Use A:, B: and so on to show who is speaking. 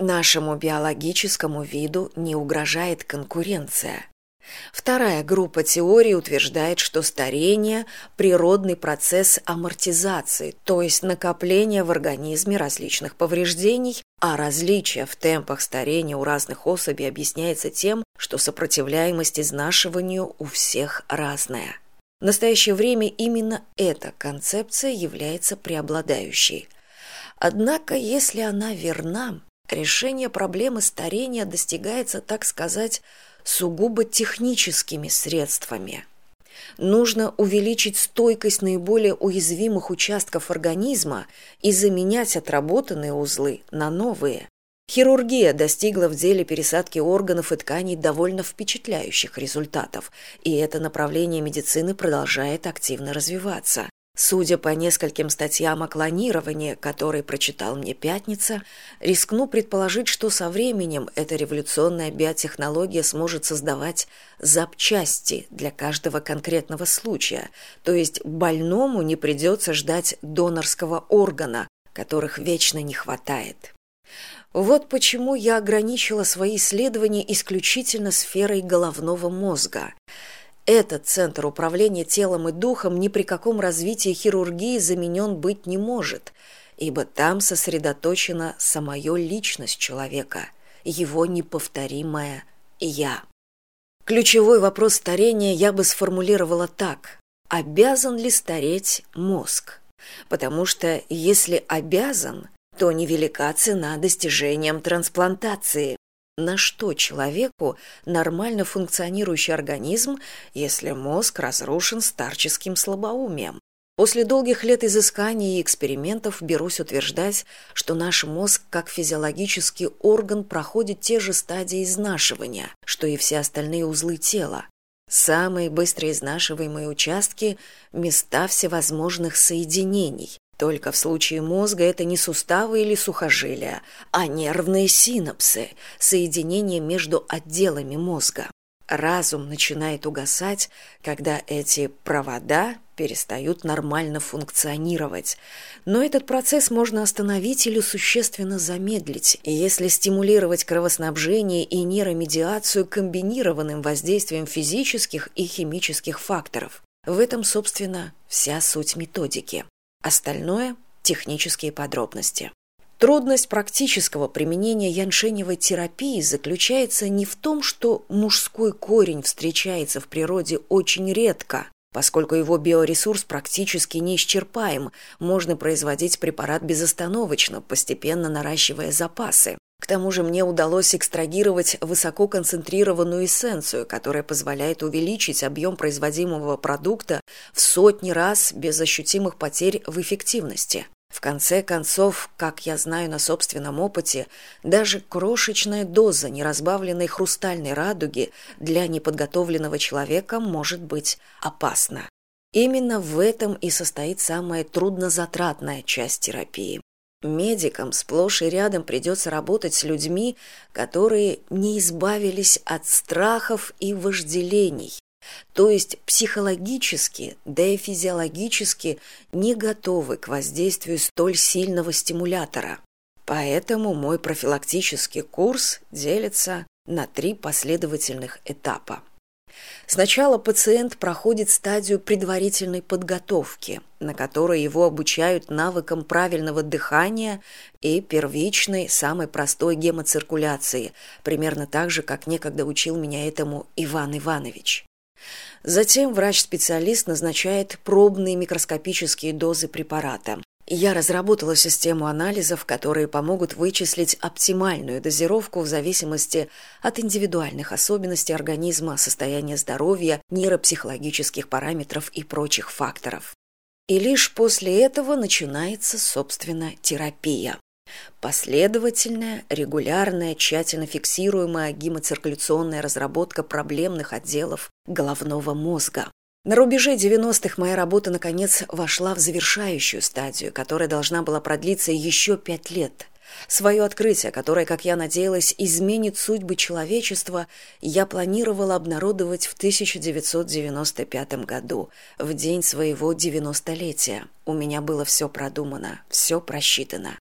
A: Нашему биологическому виду не угрожает конкуренция. Вторая группа теорий утверждает, что старение – природный процесс амортизации, то есть накопления в организме различных повреждений, а различие в темпах старения у разных особей объясняется тем, что сопротивляемость изнашиванию у всех разная. В настоящее время именно эта концепция является преобладающей. Однако, если она верна, решение проблемы старения достигается, так сказать, сугубо техническими средствами. Нужно увеличить стойкость наиболее уязвимых участков организма и заменять отработанные узлы на новые. Хирургия достигла в деле пересадки органов и тканей довольно впечатляющих результатов, и это направление медицины продолжает активно развиваться. Судя по нескольким статьям о клонировании, которые прочитал мне Пятница, рискну предположить, что со временем эта революционная биотехнология сможет создавать запчасти для каждого конкретного случая, то есть больному не придется ждать донорского органа, которых вечно не хватает. Вот почему я ограничила свои исследования исключительно сферой головного мозга – этот центр управления телом и духом ни при каком развитии хирургии заменен быть не может ибо там сосредоточена самая личность человека его неповторимое я ключевой вопрос старения я бы сформулировала так. Обязан ли стареть мозг? Потому что если обязан то невелика цена достижением трансплантации на что человеку нормально функционирующий организм, если мозг разрушен старческим слабоумием? После долгих лет изысканий и экспериментов берусь утверждать, что наш мозг как физиологический орган проходит те же стадии изнашивания, что и все остальные узлы тела. Самые быстро изнашиваемые участки – места всевозможных соединений, только в случае мозга это не суставы или сухожилия, а нервные синапсы, соединения между отделами мозга. Разум начинает угасать, когда эти провода перестают нормально функционировать. Но этот процесс можно остановить или существенно замедлить, если стимулировать кровоснабжение и нейромедиацию комбинированным воздействием физических и химических факторов. В этом, собственно, вся суть методики остальное технические подробности. Трудность практического применения яншеневой терапии заключается не в том что мужской корень встречается в природе очень редко поскольку его биоресурс практически неисчерпаем. Можно производить препарат безостановочно постепенно наращивая запасы. К тому же мне удалось экстрагировать высококонцентрированную эссенцию, которая позволяет увеличить объем производимого продукта в сотни раз без ощутимых потерь в эффективности. В конце концов, как я знаю на собственном опыте, даже крошечная доза неразбавленной хрустальной радуги для неподготовленного человека может быть опасна. Именно в этом и состоит самая труднозатратная часть терапии медикам сплошь и рядом придется работать с людьми которые не избавились от страхов и вожделений то есть психологически да и физиологически не готовы к воздействию столь сильного стимулятора поэтому мой профилактический курс делится на три последовательных этапа Сначала пациент проходит стадию предварительной подготовки, на которой его обучают навыкам правильного дыхания и первичной, самой простой гемоциркуляции, примерно так же, как некогда учил меня этому Иван Иванович. Затем врач-специалист назначает пробные микроскопические дозы препарата, я разработала систему анализов, которые помогут вычислить оптимальную дозировку в зависимости от индивидуальных особенностей организма, состояния здоровья, нейропсихологических параметров и прочих факторов. И лишь после этого начинается, собственно, терапия. Последовательная, регулярная, тщательно фиксируемая гемоциркуляционная разработка проблемных отделов головного мозга. На рубеже 90-х моя работа, наконец, вошла в завершающую стадию, которая должна была продлиться еще пять лет. Свое открытие, которое, как я надеялась, изменит судьбы человечества, я планировала обнародовать в 1995 году, в день своего 90-летия. У меня было все продумано, все просчитано.